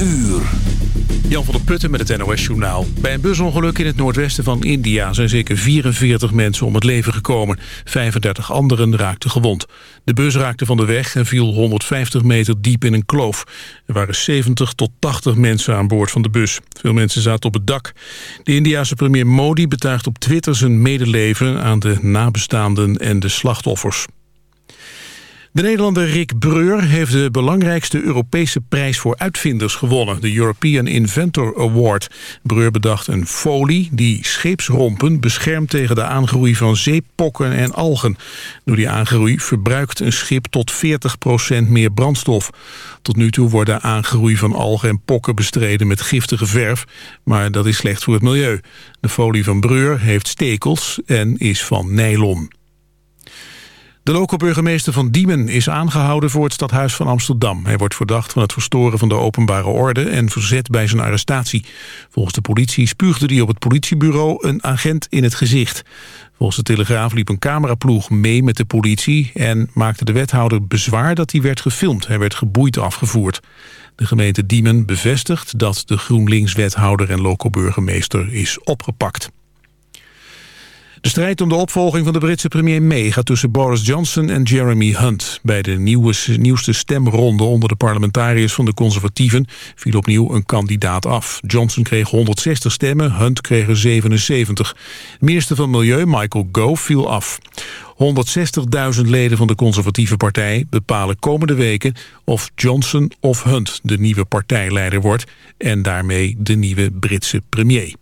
uur. Jan van der Putten met het NOS-journaal. Bij een busongeluk in het noordwesten van India zijn zeker 44 mensen om het leven gekomen. 35 anderen raakten gewond. De bus raakte van de weg en viel 150 meter diep in een kloof. Er waren 70 tot 80 mensen aan boord van de bus. Veel mensen zaten op het dak. De Indiase premier Modi betuigt op Twitter zijn medeleven aan de nabestaanden en de slachtoffers. De Nederlander Rick Breur heeft de belangrijkste Europese prijs voor uitvinders gewonnen, de European Inventor Award. Breur bedacht een folie die scheepsrompen beschermt tegen de aangroei van zeepokken en algen. Door die aangroei verbruikt een schip tot 40% meer brandstof. Tot nu toe wordt de aangroei van algen en pokken bestreden met giftige verf, maar dat is slecht voor het milieu. De folie van Breur heeft stekels en is van nylon. De lokale burgemeester van Diemen is aangehouden voor het stadhuis van Amsterdam. Hij wordt verdacht van het verstoren van de openbare orde en verzet bij zijn arrestatie. Volgens de politie spuugde hij op het politiebureau een agent in het gezicht. Volgens de Telegraaf liep een cameraploeg mee met de politie... en maakte de wethouder bezwaar dat hij werd gefilmd. Hij werd geboeid afgevoerd. De gemeente Diemen bevestigt dat de GroenLinks-wethouder en lokale burgemeester is opgepakt. De strijd om de opvolging van de Britse premier May gaat tussen Boris Johnson en Jeremy Hunt. Bij de nieuwe, nieuwste stemronde onder de parlementariërs van de conservatieven viel opnieuw een kandidaat af. Johnson kreeg 160 stemmen, Hunt kreeg er 77. De minister van Milieu, Michael Gove, viel af. 160.000 leden van de conservatieve partij bepalen komende weken of Johnson of Hunt de nieuwe partijleider wordt en daarmee de nieuwe Britse premier.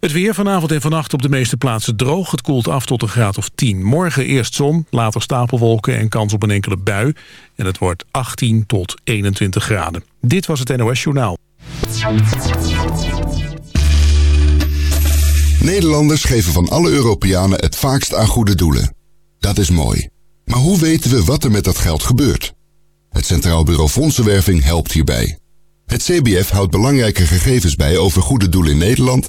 Het weer vanavond en vannacht op de meeste plaatsen droog. Het koelt af tot een graad of 10. Morgen eerst zon, later stapelwolken en kans op een enkele bui. En het wordt 18 tot 21 graden. Dit was het NOS Journaal. Nederlanders geven van alle Europeanen het vaakst aan goede doelen. Dat is mooi. Maar hoe weten we wat er met dat geld gebeurt? Het Centraal Bureau Fondsenwerving helpt hierbij. Het CBF houdt belangrijke gegevens bij over goede doelen in Nederland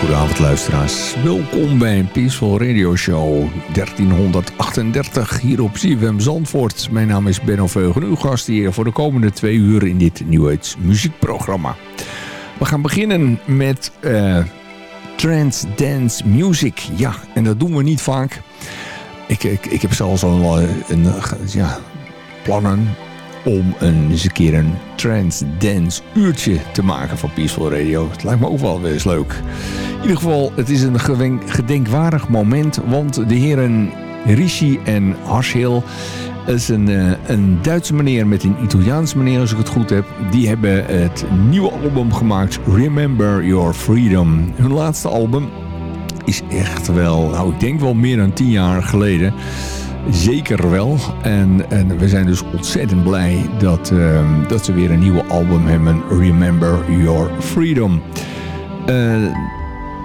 Goedenavond luisteraars. Welkom bij Peaceful Radio Show 1338 hier op CWM Zandvoort. Mijn naam is Benno Veugen, uw gast hier voor de komende twee uur in dit Nieuwheids muziekprogramma. We gaan beginnen met uh, Trance Dance Music. Ja, en dat doen we niet vaak. Ik, ik, ik heb zelfs al een, een ja, plannen om een, eens een keer een trance dance uurtje te maken van Peaceful Radio. Het lijkt me ook wel weer eens leuk. In ieder geval, het is een gedenkwaardig moment, want de heren Rishi en Harshil is een, eh, een Duitse meneer met een Italiaans meneer, als ik het goed heb. Die hebben het nieuwe album gemaakt, Remember Your Freedom. Hun laatste album is echt wel, nou ik denk wel meer dan tien jaar geleden. Zeker wel. En, en we zijn dus ontzettend blij dat, uh, dat ze weer een nieuwe album hebben. Remember Your Freedom. Uh,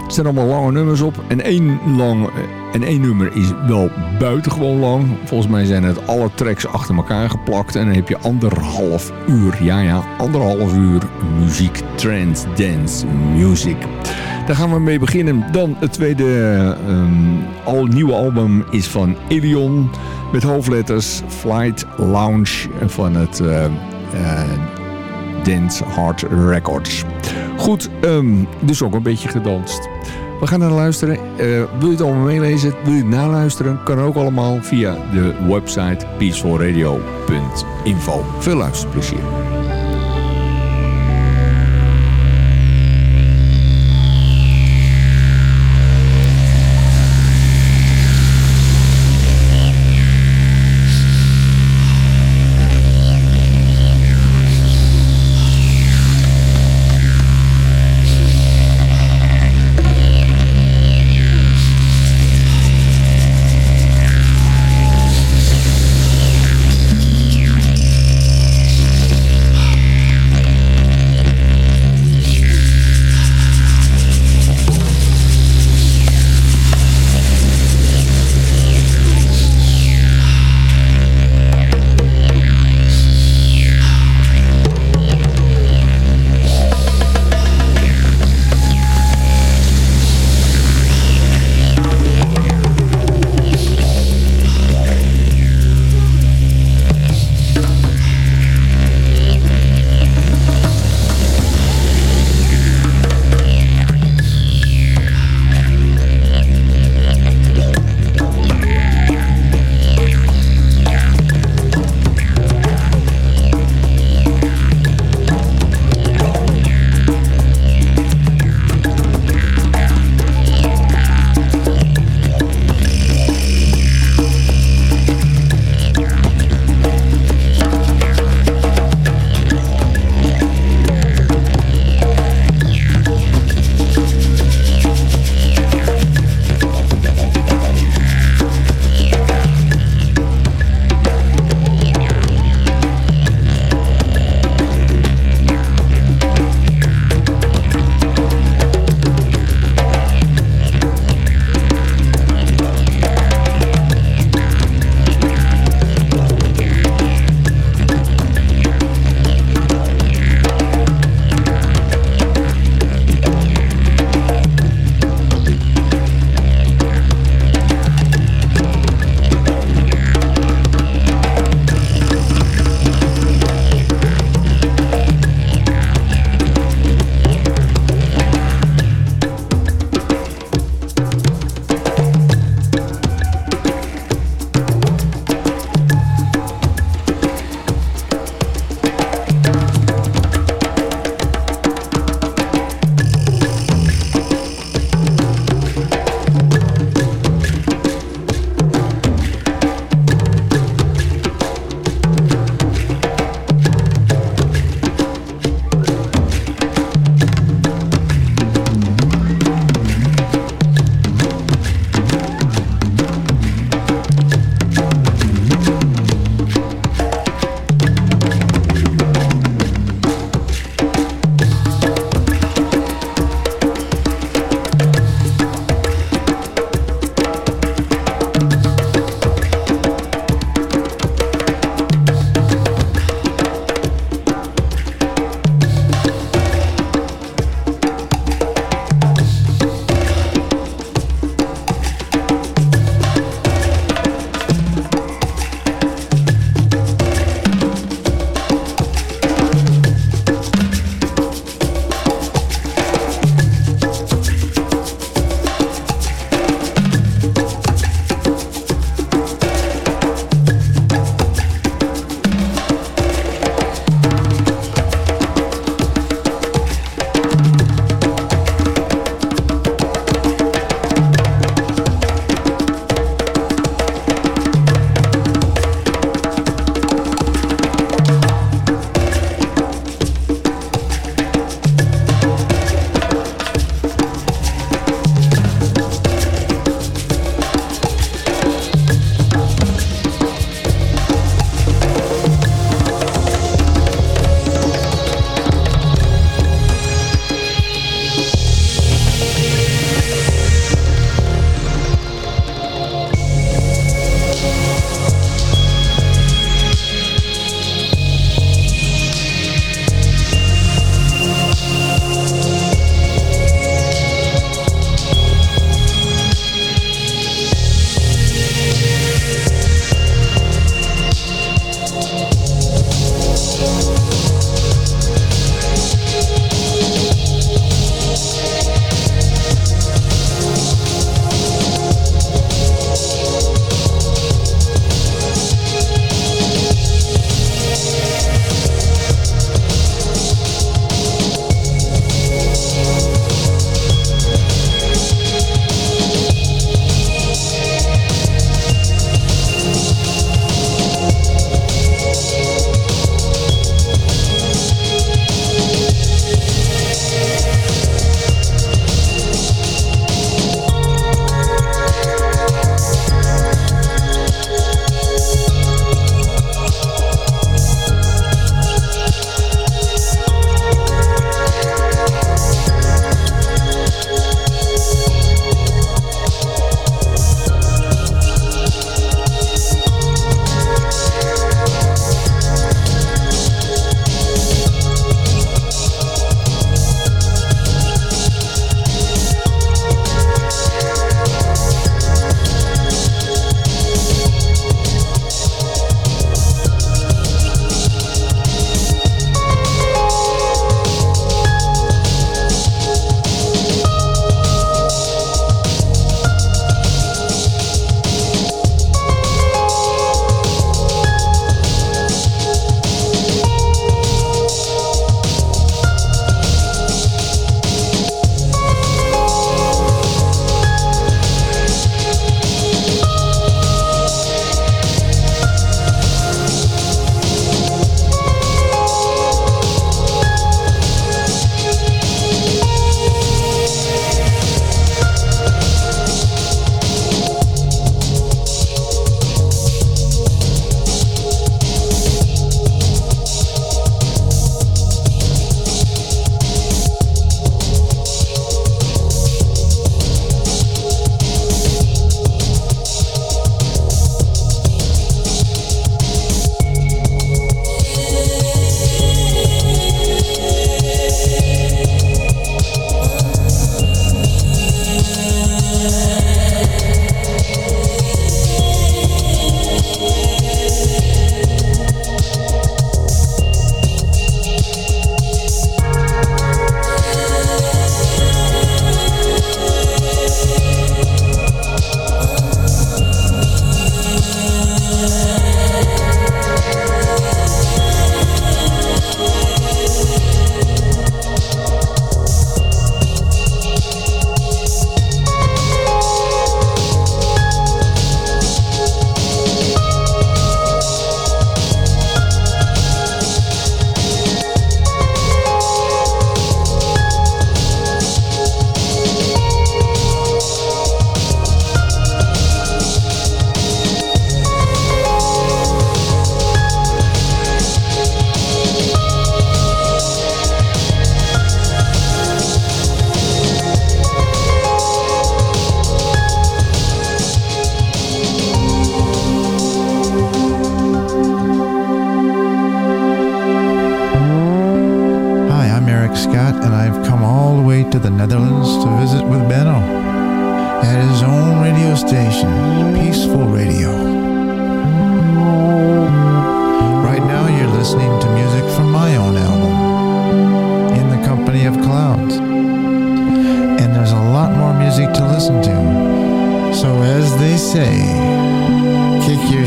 er zijn allemaal lange nummers op. En één, lang, en één nummer is wel buitengewoon lang. Volgens mij zijn het alle tracks achter elkaar geplakt. En dan heb je anderhalf uur. Ja, ja, anderhalf uur muziek. Trance, dance, music. Daar gaan we mee beginnen. Dan het tweede um, al nieuwe album is van Elion. Met hoofdletters Flight Lounge van het uh, uh, Dance Hard Records. Goed, um, dus ook een beetje gedanst. We gaan naar luisteren. Uh, wil je het allemaal meelezen? Wil je het naluisteren? Kan ook allemaal via de website peacefulradio.info. Veel luisterplezier.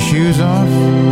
Shoes off,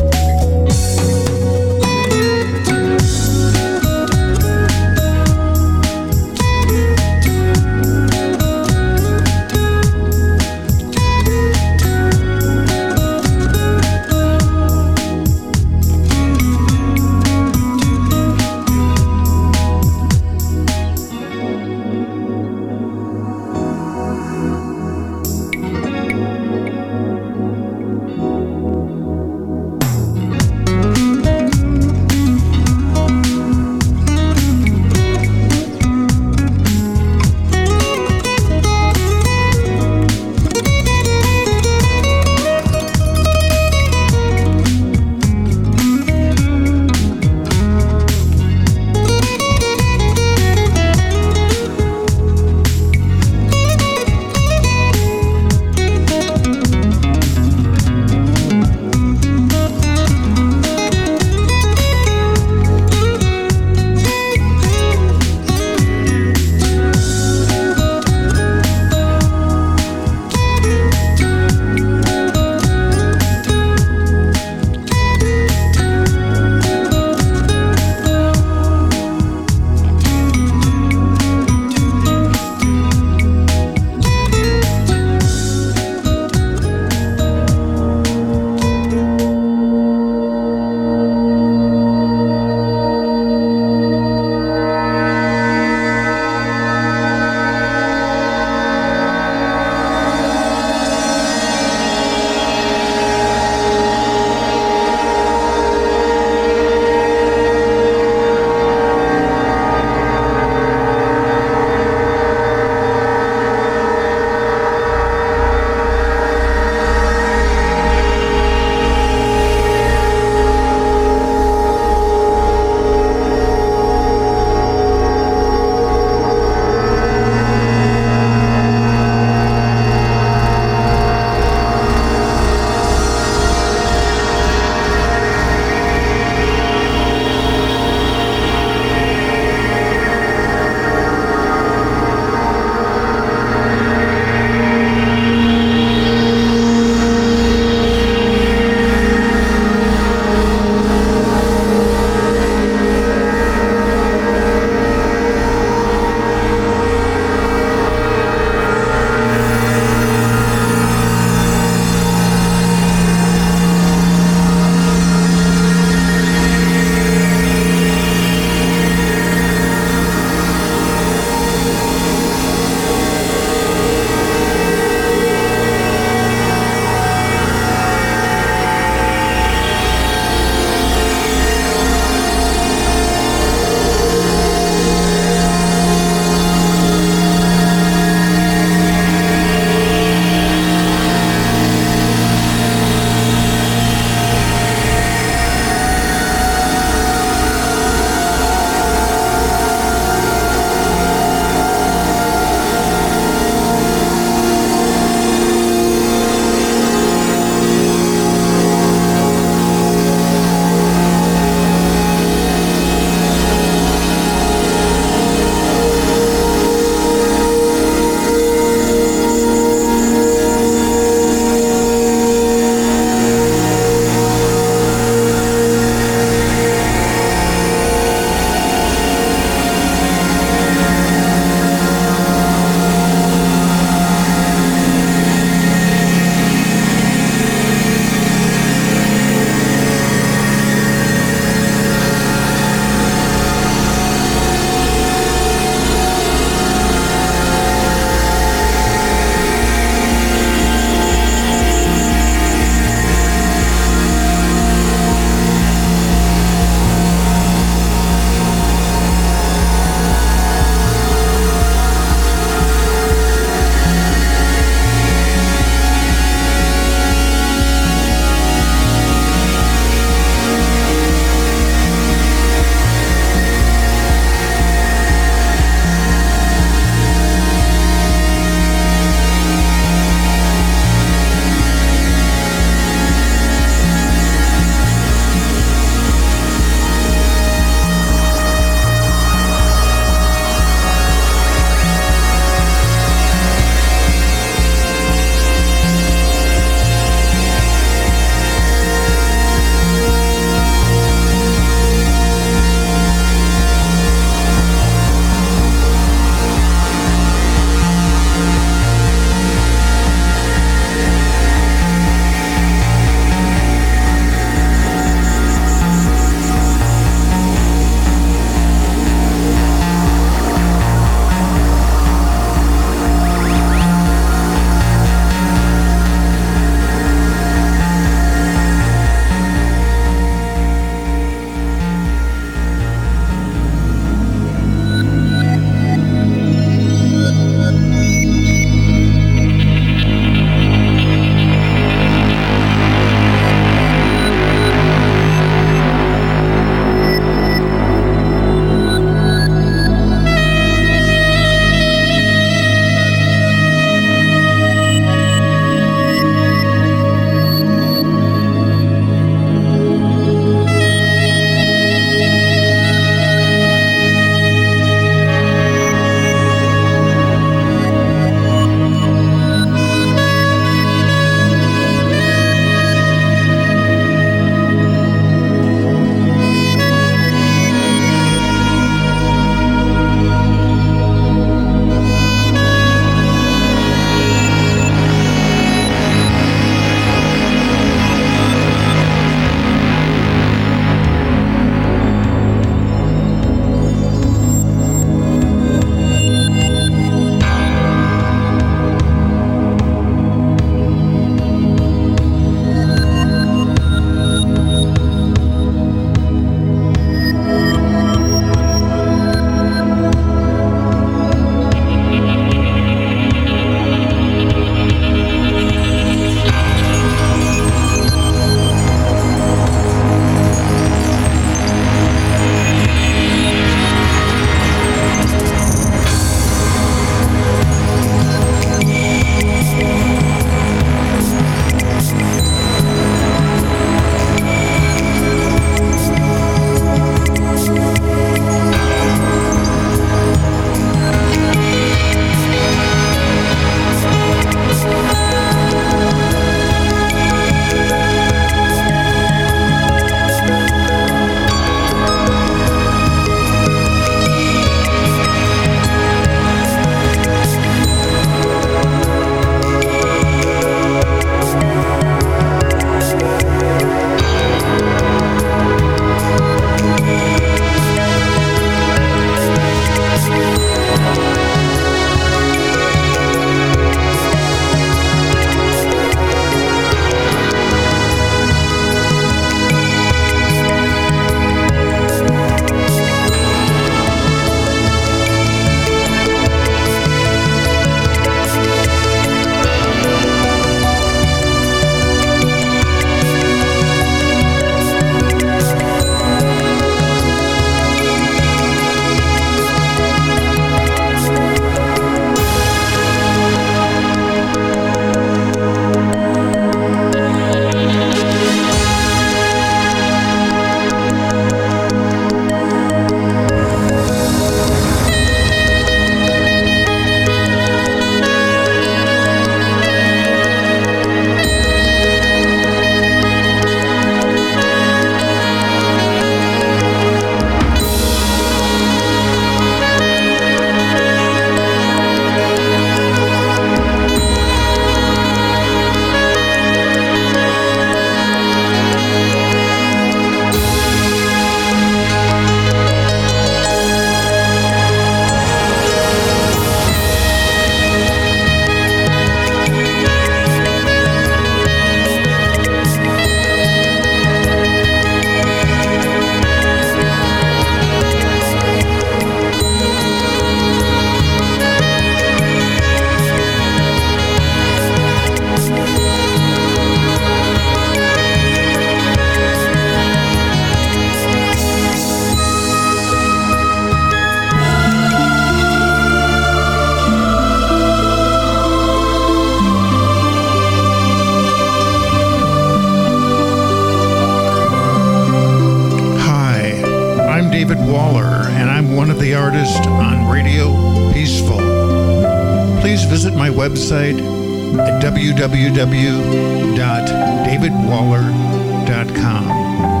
at www.davidwaller.com.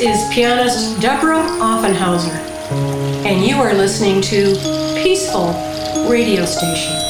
This is pianist Deborah Offenhauser, and you are listening to Peaceful Radio Station.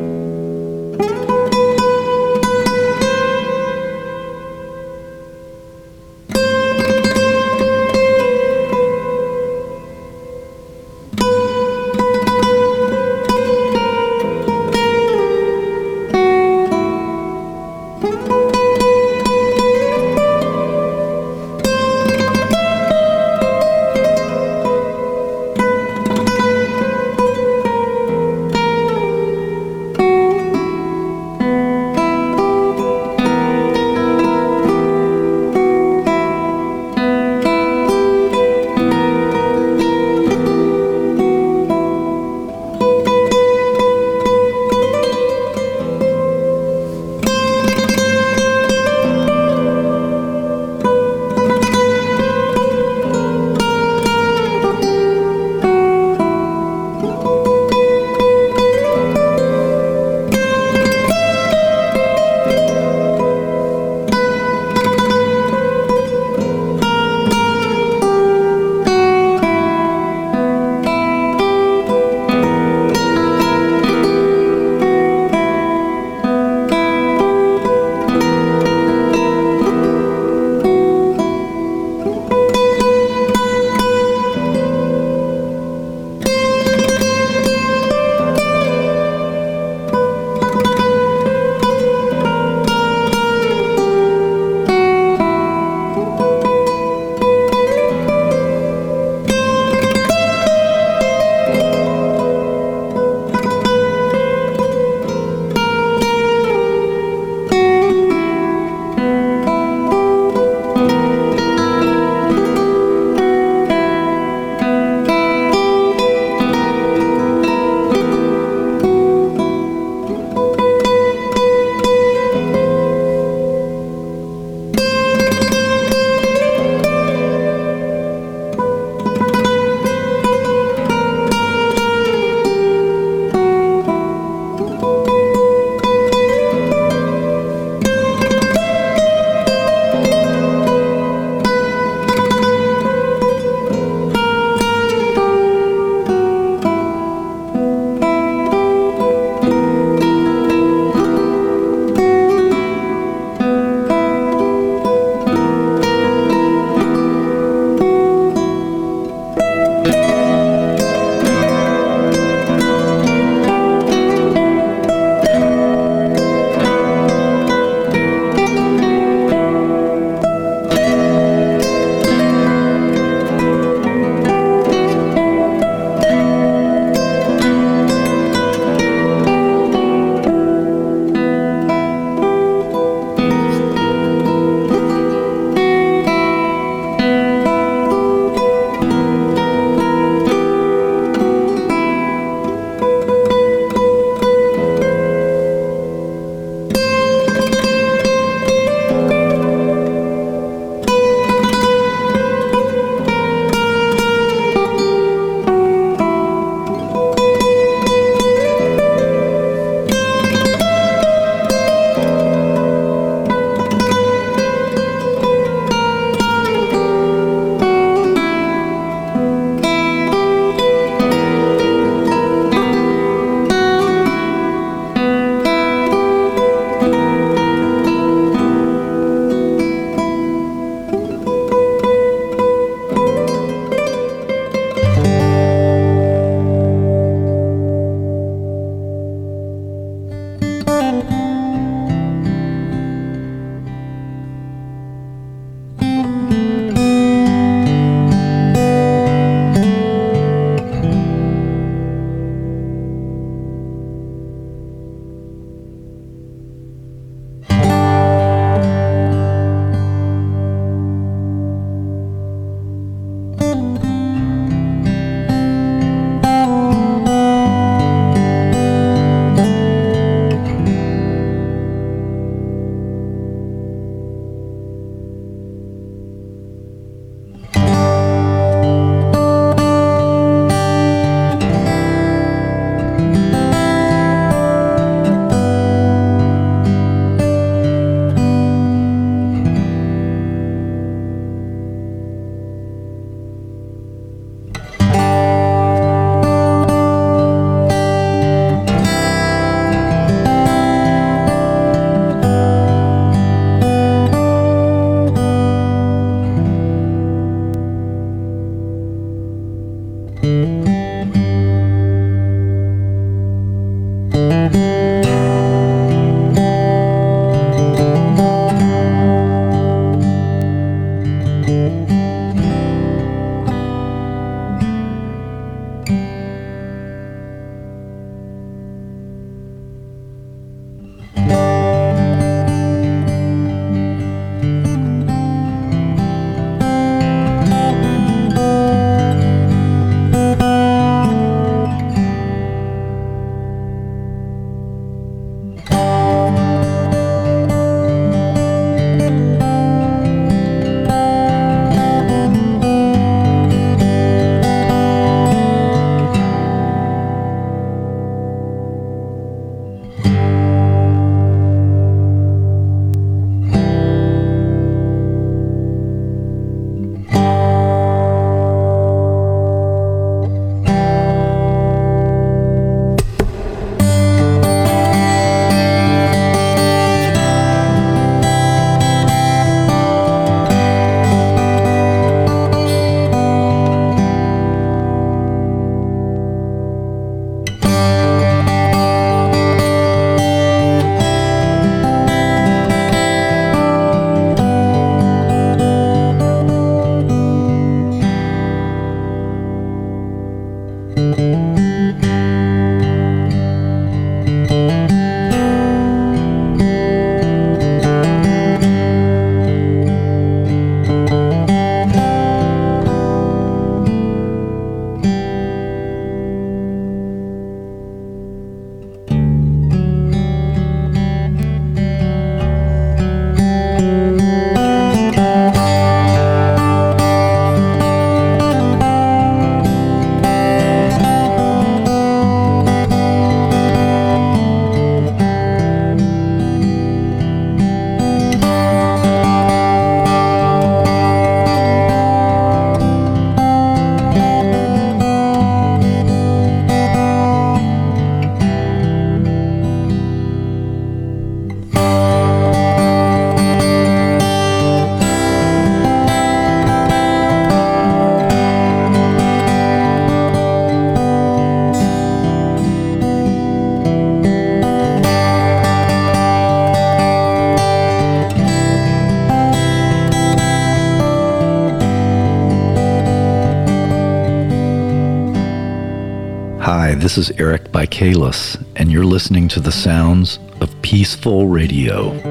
This is Eric Bikalis, and you're listening to the sounds of peaceful radio.